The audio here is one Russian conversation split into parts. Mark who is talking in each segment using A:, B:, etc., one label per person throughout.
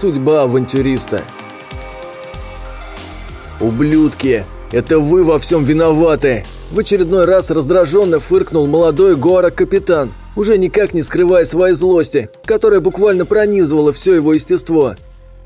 A: Судьба авантюриста. «Ублюдки! Это вы во всем виноваты!» В очередной раз раздраженно фыркнул молодой Гора-капитан, уже никак не скрывая своей злости, которая буквально пронизывала все его естество.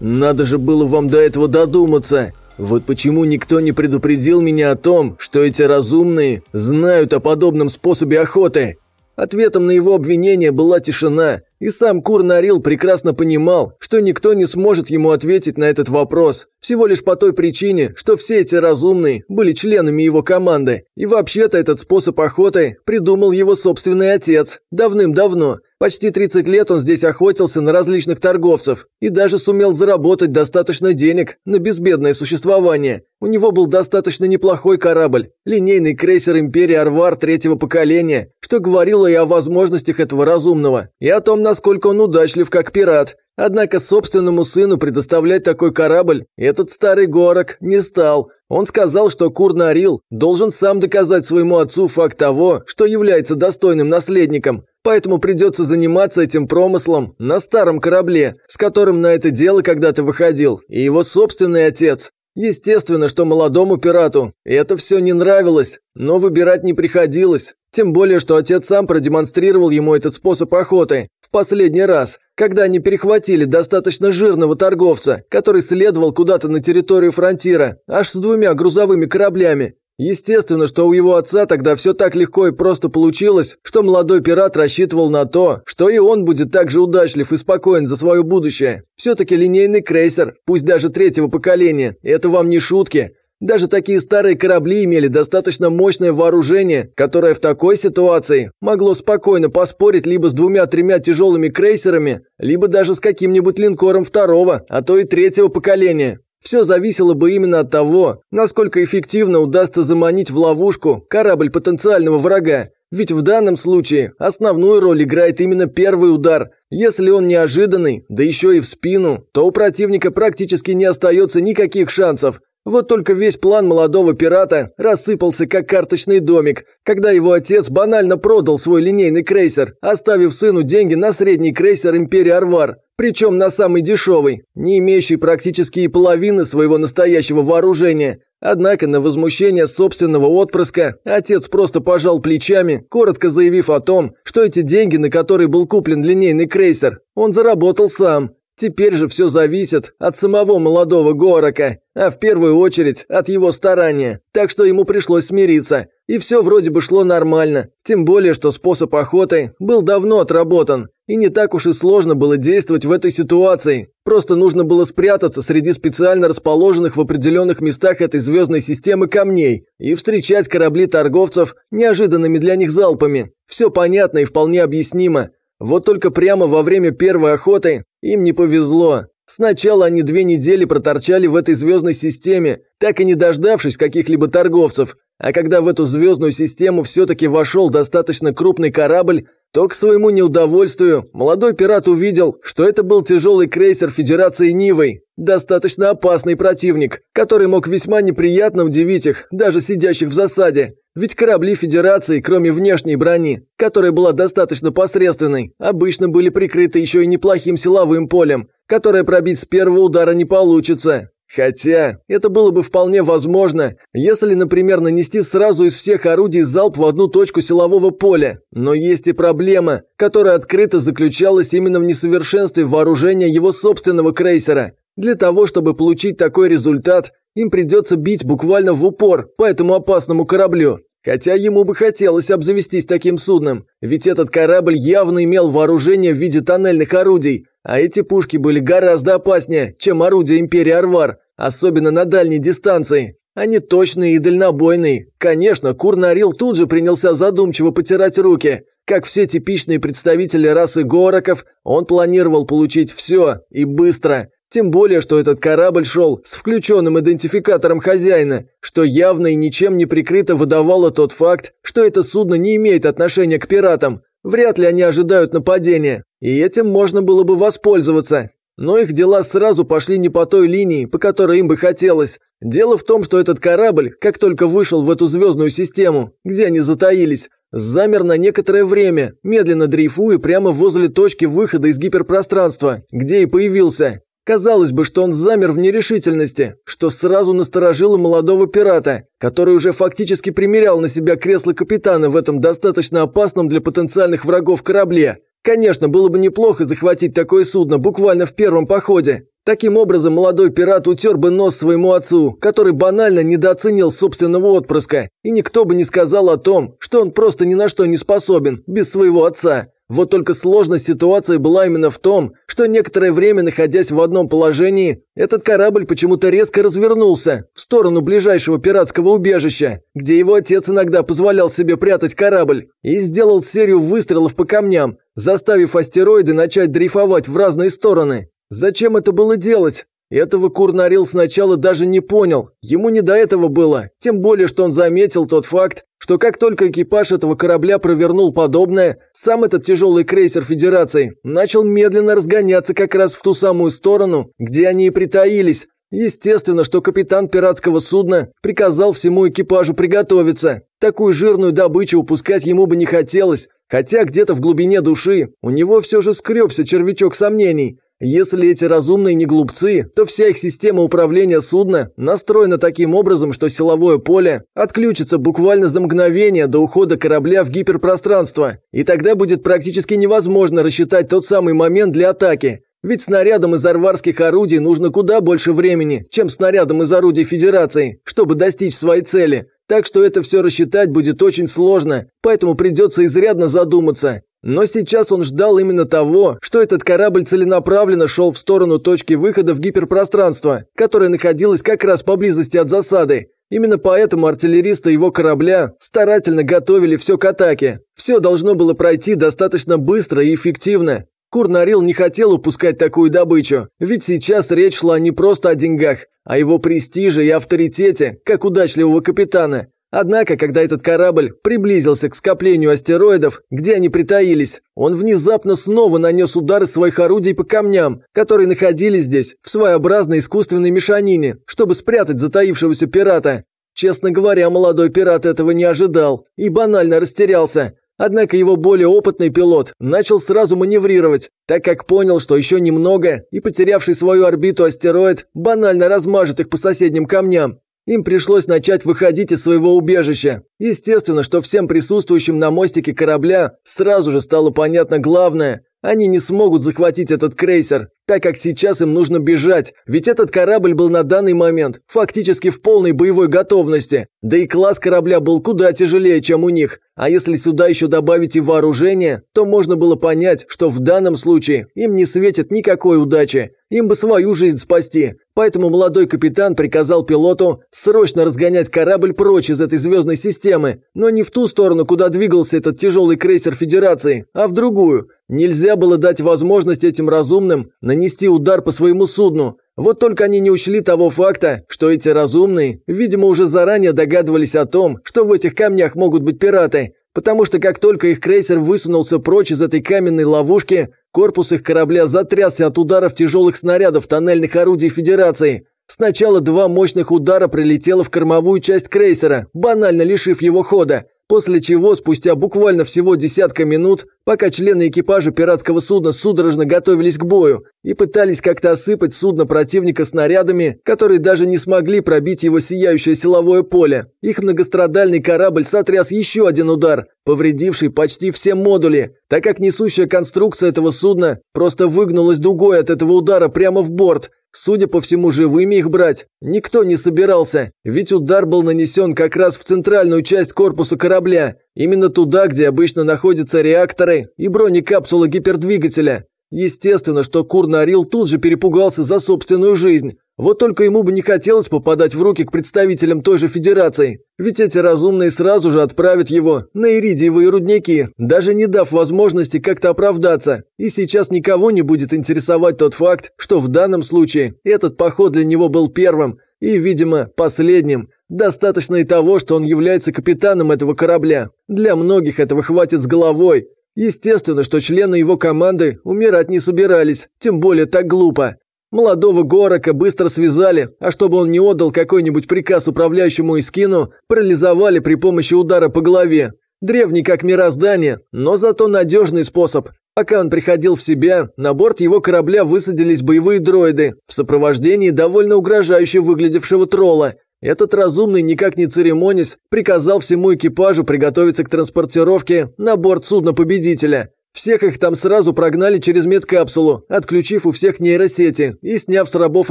A: «Надо же было вам до этого додуматься! Вот почему никто не предупредил меня о том, что эти разумные знают о подобном способе охоты?» Ответом на его обвинение была тишина, и сам Кур Нарил прекрасно понимал, что никто не сможет ему ответить на этот вопрос, всего лишь по той причине, что все эти разумные были членами его команды, и вообще-то этот способ охоты придумал его собственный отец давным-давно. Почти 30 лет он здесь охотился на различных торговцев и даже сумел заработать достаточно денег на безбедное существование. У него был достаточно неплохой корабль, линейный крейсер Империи Арвар третьего поколения, что говорило и о возможностях этого разумного, и о том, насколько он удачлив как пират. Однако собственному сыну предоставлять такой корабль этот старый горок не стал. Он сказал, что Курнарил должен сам доказать своему отцу факт того, что является достойным наследником. Поэтому придется заниматься этим промыслом на старом корабле, с которым на это дело когда-то выходил, и его собственный отец. Естественно, что молодому пирату это все не нравилось, но выбирать не приходилось. Тем более, что отец сам продемонстрировал ему этот способ охоты последний раз, когда они перехватили достаточно жирного торговца, который следовал куда-то на территорию фронтира, аж с двумя грузовыми кораблями. Естественно, что у его отца тогда все так легко и просто получилось, что молодой пират рассчитывал на то, что и он будет так же удачлив и спокоен за свое будущее. Все-таки линейный крейсер, пусть даже третьего поколения, это вам не шутки. Даже такие старые корабли имели достаточно мощное вооружение, которое в такой ситуации могло спокойно поспорить либо с двумя-тремя тяжелыми крейсерами, либо даже с каким-нибудь линкором второго, а то и третьего поколения. Все зависело бы именно от того, насколько эффективно удастся заманить в ловушку корабль потенциального врага. Ведь в данном случае основную роль играет именно первый удар. Если он неожиданный, да еще и в спину, то у противника практически не остается никаких шансов. Вот только весь план молодого пирата рассыпался как карточный домик, когда его отец банально продал свой линейный крейсер, оставив сыну деньги на средний крейсер Империи Арвар. Причем на самый дешевый, не имеющий практически и половины своего настоящего вооружения. Однако на возмущение собственного отпрыска отец просто пожал плечами, коротко заявив о том, что эти деньги, на которые был куплен линейный крейсер, он заработал сам. Теперь же все зависит от самого молодого Горока, а в первую очередь от его старания, так что ему пришлось смириться. И все вроде бы шло нормально, тем более, что способ охоты был давно отработан, и не так уж и сложно было действовать в этой ситуации. Просто нужно было спрятаться среди специально расположенных в определенных местах этой звездной системы камней и встречать корабли торговцев неожиданными для них залпами. Все понятно и вполне объяснимо. Вот только прямо во время первой охоты им не повезло. Сначала они две недели проторчали в этой звездной системе, так и не дождавшись каких-либо торговцев. А когда в эту звездную систему все-таки вошел достаточно крупный корабль, то к своему неудовольствию молодой пират увидел, что это был тяжелый крейсер Федерации Нивой, достаточно опасный противник, который мог весьма неприятно удивить их, даже сидящих в засаде. Ведь корабли Федерации, кроме внешней брони, которая была достаточно посредственной, обычно были прикрыты еще и неплохим силовым полем, которое пробить с первого удара не получится. Хотя, это было бы вполне возможно, если, например, нанести сразу из всех орудий залп в одну точку силового поля. Но есть и проблема, которая открыто заключалась именно в несовершенстве вооружения его собственного крейсера. Для того, чтобы получить такой результат, им придется бить буквально в упор по этому опасному кораблю. Хотя ему бы хотелось обзавестись таким судном, ведь этот корабль явно имел вооружение в виде тоннельных орудий, а эти пушки были гораздо опаснее, чем орудия Империи Арвар, особенно на дальней дистанции. Они точные и дальнобойные. Конечно, Курнарил тут же принялся задумчиво потирать руки. Как все типичные представители расы Гороков, он планировал получить все и быстро. Тем более, что этот корабль шел с включенным идентификатором хозяина, что явно и ничем не прикрыто выдавало тот факт, что это судно не имеет отношения к пиратам. Вряд ли они ожидают нападения, и этим можно было бы воспользоваться. Но их дела сразу пошли не по той линии, по которой им бы хотелось. Дело в том, что этот корабль, как только вышел в эту звездную систему, где они затаились, замер на некоторое время, медленно дрейфуя прямо возле точки выхода из гиперпространства, где и появился. Казалось бы, что он замер в нерешительности, что сразу насторожило молодого пирата, который уже фактически примерял на себя кресло капитана в этом достаточно опасном для потенциальных врагов корабле. Конечно, было бы неплохо захватить такое судно буквально в первом походе. Таким образом, молодой пират утер бы нос своему отцу, который банально недооценил собственного отпрыска, и никто бы не сказал о том, что он просто ни на что не способен без своего отца. Вот только сложность ситуации была именно в том, что некоторое время, находясь в одном положении, этот корабль почему-то резко развернулся в сторону ближайшего пиратского убежища, где его отец иногда позволял себе прятать корабль, и сделал серию выстрелов по камням, заставив астероиды начать дрейфовать в разные стороны. Зачем это было делать? Этого Курнарил сначала даже не понял, ему не до этого было, тем более, что он заметил тот факт, что как только экипаж этого корабля провернул подобное, сам этот тяжелый крейсер Федерации начал медленно разгоняться как раз в ту самую сторону, где они и притаились. Естественно, что капитан пиратского судна приказал всему экипажу приготовиться. Такую жирную добычу упускать ему бы не хотелось, хотя где-то в глубине души у него все же скребся червячок сомнений – если эти разумные не глупцы, то вся их система управления судна настроена таким образом, что силовое поле отключится буквально за мгновение до ухода корабля в гиперпространство, и тогда будет практически невозможно рассчитать тот самый момент для атаки. Ведь снарядам из арварских орудий нужно куда больше времени, чем снарядам из орудий Федерации, чтобы достичь своей цели. Так что это все рассчитать будет очень сложно, поэтому придется изрядно задуматься. Но сейчас он ждал именно того, что этот корабль целенаправленно шел в сторону точки выхода в гиперпространство, которая находилась как раз поблизости от засады. Именно поэтому артиллеристы его корабля старательно готовили все к атаке. Все должно было пройти достаточно быстро и эффективно. Курнарил не хотел упускать такую добычу, ведь сейчас речь шла не просто о деньгах, а его престиже и авторитете, как удачливого капитана. Однако, когда этот корабль приблизился к скоплению астероидов, где они притаились, он внезапно снова нанес удары своих орудий по камням, которые находились здесь, в своеобразной искусственной мешанине, чтобы спрятать затаившегося пирата. Честно говоря, молодой пират этого не ожидал и банально растерялся. Однако его более опытный пилот начал сразу маневрировать, так как понял, что еще немного, и потерявший свою орбиту астероид банально размажет их по соседним камням. Им пришлось начать выходить из своего убежища. Естественно, что всем присутствующим на мостике корабля сразу же стало понятно главное. Они не смогут захватить этот крейсер, так как сейчас им нужно бежать, ведь этот корабль был на данный момент фактически в полной боевой готовности. Да и класс корабля был куда тяжелее, чем у них. А если сюда еще добавить и вооружение, то можно было понять, что в данном случае им не светит никакой удачи. Им бы свою жизнь спасти. Поэтому молодой капитан приказал пилоту срочно разгонять корабль прочь из этой звездной системы, но не в ту сторону, куда двигался этот тяжелый крейсер Федерации, а в другую. Нельзя было дать возможность этим разумным нанести удар по своему судну. Вот только они не учли того факта, что эти разумные, видимо, уже заранее догадывались о том, что в этих камнях могут быть пираты, потому что как только их крейсер высунулся прочь из этой каменной ловушки, корпус их корабля затрясся от ударов тяжелых снарядов тоннельных орудий Федерации. Сначала два мощных удара прилетело в кормовую часть крейсера, банально лишив его хода, После чего, спустя буквально всего десятка минут, пока члены экипажа пиратского судна судорожно готовились к бою и пытались как-то осыпать судно противника снарядами, которые даже не смогли пробить его сияющее силовое поле, их многострадальный корабль сотряс еще один удар, повредивший почти все модули, так как несущая конструкция этого судна просто выгнулась дугой от этого удара прямо в борт, Судя по всему, живыми их брать никто не собирался, ведь удар был нанесен как раз в центральную часть корпуса корабля, именно туда, где обычно находятся реакторы и бронекапсула гипердвигателя. Естественно, что Курнарил тут же перепугался за собственную жизнь. Вот только ему бы не хотелось попадать в руки к представителям той же Федерации, ведь эти разумные сразу же отправят его на иридиевые рудники, даже не дав возможности как-то оправдаться. И сейчас никого не будет интересовать тот факт, что в данном случае этот поход для него был первым и, видимо, последним. Достаточно и того, что он является капитаном этого корабля. Для многих этого хватит с головой. Естественно, что члены его команды умирать не собирались, тем более так глупо. Молодого Горока быстро связали, а чтобы он не отдал какой-нибудь приказ управляющему Искину, парализовали при помощи удара по голове. Древний как мироздание, но зато надежный способ. Пока он приходил в себя, на борт его корабля высадились боевые дроиды в сопровождении довольно угрожающе выглядевшего тролла. Этот разумный, никак не церемонясь, приказал всему экипажу приготовиться к транспортировке на борт судна победителя. Всех их там сразу прогнали через медкапсулу, отключив у всех нейросети и сняв с рабов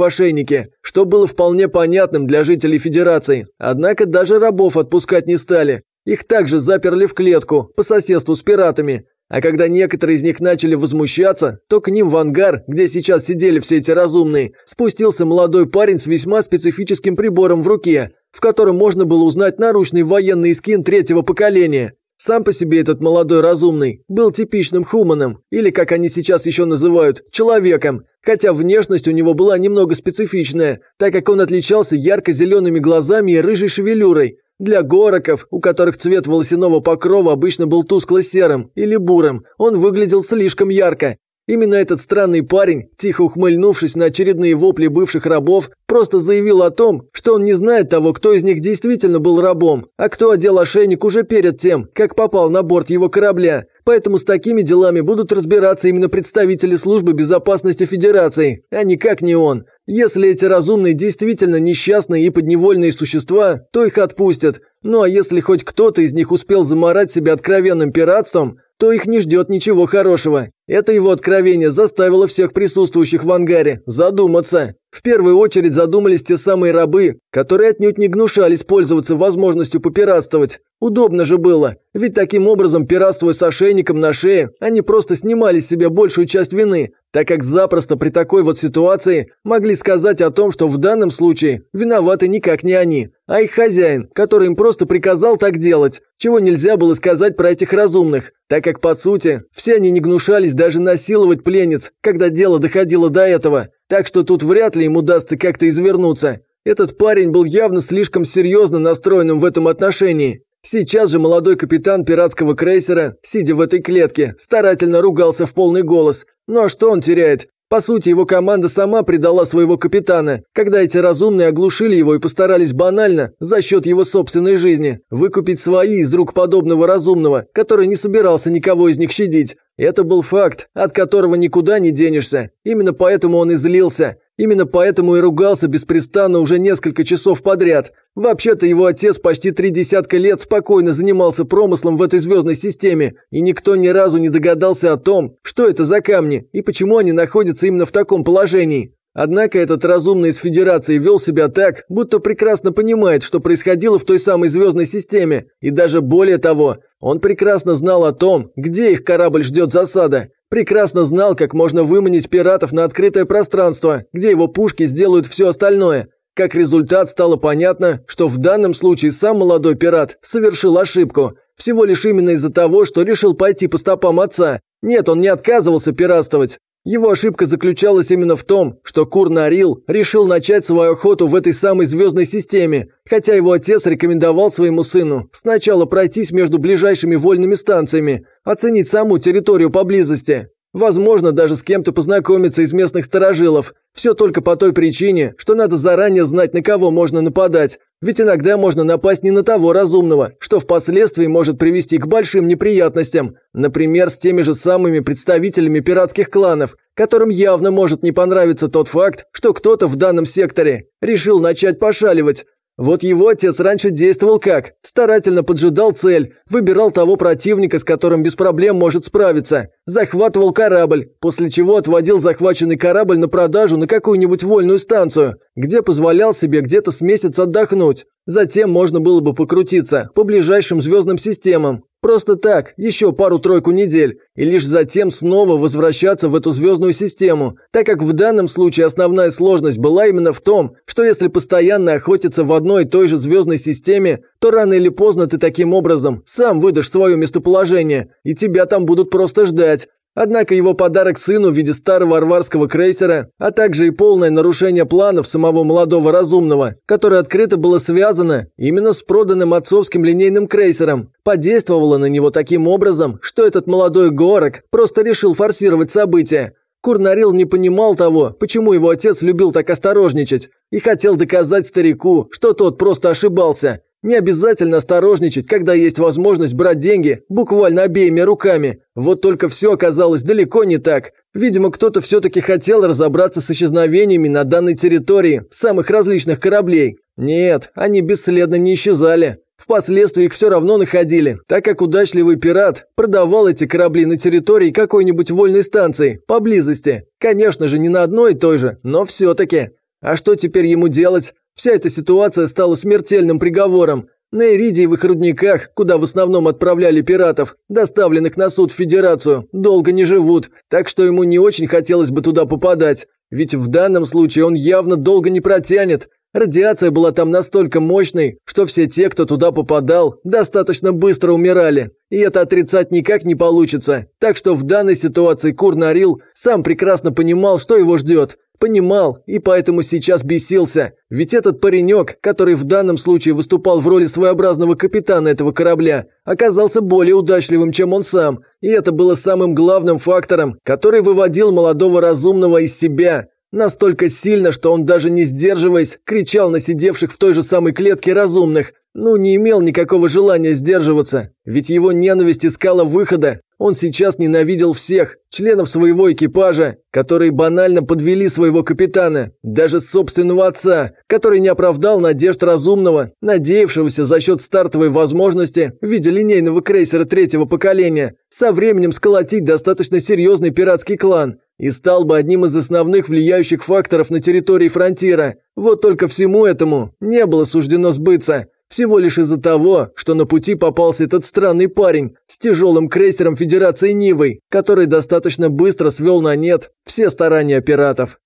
A: ошейники, что было вполне понятным для жителей Федерации. Однако даже рабов отпускать не стали. Их также заперли в клетку, по соседству с пиратами. А когда некоторые из них начали возмущаться, то к ним в ангар, где сейчас сидели все эти разумные, спустился молодой парень с весьма специфическим прибором в руке, в котором можно было узнать наручный военный скин третьего поколения. Сам по себе этот молодой разумный был типичным хуманом, или, как они сейчас еще называют, человеком, хотя внешность у него была немного специфичная, так как он отличался ярко-зелеными глазами и рыжей шевелюрой. Для гороков, у которых цвет волосяного покрова обычно был тускло-серым или бурым, он выглядел слишком ярко, Именно этот странный парень, тихо ухмыльнувшись на очередные вопли бывших рабов, просто заявил о том, что он не знает того, кто из них действительно был рабом, а кто одел ошейник уже перед тем, как попал на борт его корабля. Поэтому с такими делами будут разбираться именно представители службы безопасности Федерации, а никак не он. Если эти разумные действительно несчастные и подневольные существа, то их отпустят. Ну а если хоть кто-то из них успел заморать себя откровенным пиратством, то их не ждет ничего хорошего. Это его откровение заставило всех присутствующих в ангаре задуматься. В первую очередь задумались те самые рабы, которые отнюдь не гнушались пользоваться возможностью попиратствовать. Удобно же было, ведь таким образом, пиратствуя с ошейником на шее, они просто снимали с себя большую часть вины, так как запросто при такой вот ситуации могли сказать о том, что в данном случае виноваты никак не они, а их хозяин, который им просто приказал так делать, чего нельзя было сказать про этих разумных, так как, по сути, все они не гнушались даже насиловать пленниц, когда дело доходило до этого, так что тут вряд ли им удастся как-то извернуться. Этот парень был явно слишком серьезно настроенным в этом отношении. Сейчас же молодой капитан пиратского крейсера, сидя в этой клетке, старательно ругался в полный голос. Ну а что он теряет? По сути, его команда сама предала своего капитана, когда эти разумные оглушили его и постарались банально, за счет его собственной жизни, выкупить свои из рук подобного разумного, который не собирался никого из них щадить. Это был факт, от которого никуда не денешься. Именно поэтому он и злился. Именно поэтому и ругался беспрестанно уже несколько часов подряд. Вообще-то его отец почти три десятка лет спокойно занимался промыслом в этой звездной системе, и никто ни разу не догадался о том, что это за камни и почему они находятся именно в таком положении. Однако этот разумный из Федерации вел себя так, будто прекрасно понимает, что происходило в той самой звездной системе, и даже более того, он прекрасно знал о том, где их корабль ждет засада. Прекрасно знал, как можно выманить пиратов на открытое пространство, где его пушки сделают все остальное. Как результат стало понятно, что в данном случае сам молодой пират совершил ошибку. Всего лишь именно из-за того, что решил пойти по стопам отца. Нет, он не отказывался пиратствовать. Его ошибка заключалась именно в том, что Курнарил решил начать свою охоту в этой самой звездной системе, хотя его отец рекомендовал своему сыну сначала пройтись между ближайшими вольными станциями, оценить саму территорию поблизости. Возможно, даже с кем-то познакомиться из местных сторожилов. Все только по той причине, что надо заранее знать, на кого можно нападать. Ведь иногда можно напасть не на того разумного, что впоследствии может привести к большим неприятностям. Например, с теми же самыми представителями пиратских кланов, которым явно может не понравиться тот факт, что кто-то в данном секторе решил начать пошаливать. Вот его отец раньше действовал как? Старательно поджидал цель, выбирал того противника, с которым без проблем может справиться, захватывал корабль, после чего отводил захваченный корабль на продажу на какую-нибудь вольную станцию, где позволял себе где-то с месяц отдохнуть. Затем можно было бы покрутиться по ближайшим звездным системам, Просто так, еще пару-тройку недель, и лишь затем снова возвращаться в эту звездную систему, так как в данном случае основная сложность была именно в том, что если постоянно охотиться в одной и той же звездной системе, то рано или поздно ты таким образом сам выдашь свое местоположение, и тебя там будут просто ждать, Однако его подарок сыну в виде старого арварского крейсера, а также и полное нарушение планов самого молодого разумного, которое открыто было связано именно с проданным отцовским линейным крейсером, подействовало на него таким образом, что этот молодой горок просто решил форсировать события. Курнарил не понимал того, почему его отец любил так осторожничать, и хотел доказать старику, что тот просто ошибался. Не обязательно осторожничать, когда есть возможность брать деньги буквально обеими руками. Вот только все оказалось далеко не так. Видимо, кто-то все-таки хотел разобраться с исчезновениями на данной территории самых различных кораблей. Нет, они бесследно не исчезали. Впоследствии их все равно находили, так как удачливый пират продавал эти корабли на территории какой-нибудь вольной станции, поблизости. Конечно же, не на одной и той же, но все-таки. А что теперь ему делать? Вся эта ситуация стала смертельным приговором. На иридиевых рудниках, куда в основном отправляли пиратов, доставленных на суд в Федерацию, долго не живут, так что ему не очень хотелось бы туда попадать. Ведь в данном случае он явно долго не протянет. Радиация была там настолько мощной, что все те, кто туда попадал, достаточно быстро умирали. И это отрицать никак не получится. Так что в данной ситуации Курнарил сам прекрасно понимал, что его ждет. Понимал, и поэтому сейчас бесился. Ведь этот паренек, который в данном случае выступал в роли своеобразного капитана этого корабля, оказался более удачливым, чем он сам. И это было самым главным фактором, который выводил молодого разумного из себя. Настолько сильно, что он даже не сдерживаясь, кричал на сидевших в той же самой клетке разумных. Ну, не имел никакого желания сдерживаться, ведь его ненависть искала выхода. Он сейчас ненавидел всех, членов своего экипажа, которые банально подвели своего капитана, даже собственного отца, который не оправдал надежд разумного, надеявшегося за счет стартовой возможности в виде линейного крейсера третьего поколения со временем сколотить достаточно серьезный пиратский клан и стал бы одним из основных влияющих факторов на территории фронтира. Вот только всему этому не было суждено сбыться. Всего лишь из-за того, что на пути попался этот странный парень с тяжелым крейсером Федерации Нивой, который достаточно быстро свел на нет все старания пиратов.